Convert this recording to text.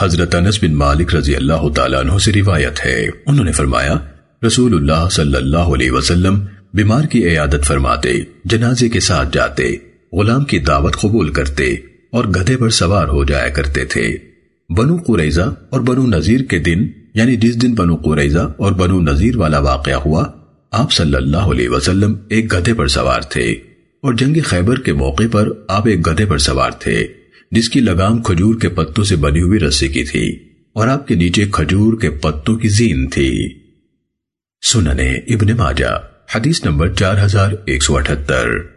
حضرت انس بن مالک رضی اللہ تعالیٰ عنہ سے روایت ہے۔ انہوں نے فرمایا، رسول اللہ صلی اللہ علیہ وسلم بیمار کی عیادت فرماتے، جنازے کے ساتھ جاتے، غلام کی دعوت قبول کرتے اور گدھے پر سوار ہو جایا کرتے تھے۔ بنو قریضہ اور بنو نذیر کے دن یعنی جس دن بنو قریضہ اور بنو نذیر والا واقعہ ہوا، آپ صلی اللہ علیہ وسلم ایک گدھے پر سوار تھے اور جنگ خیبر کے موقع پر آپ ایک گدھے پر سوار تھے۔ جس کی لگام کھجور کے پتوں سے بنی ہوئی رسی کی تھی اور آپ کے نیچے کھجور کے پتوں کی زین تھی۔ سننے ابن ماجہ، حدیث نمبر چار ہزار ایک سو اٹھتر۔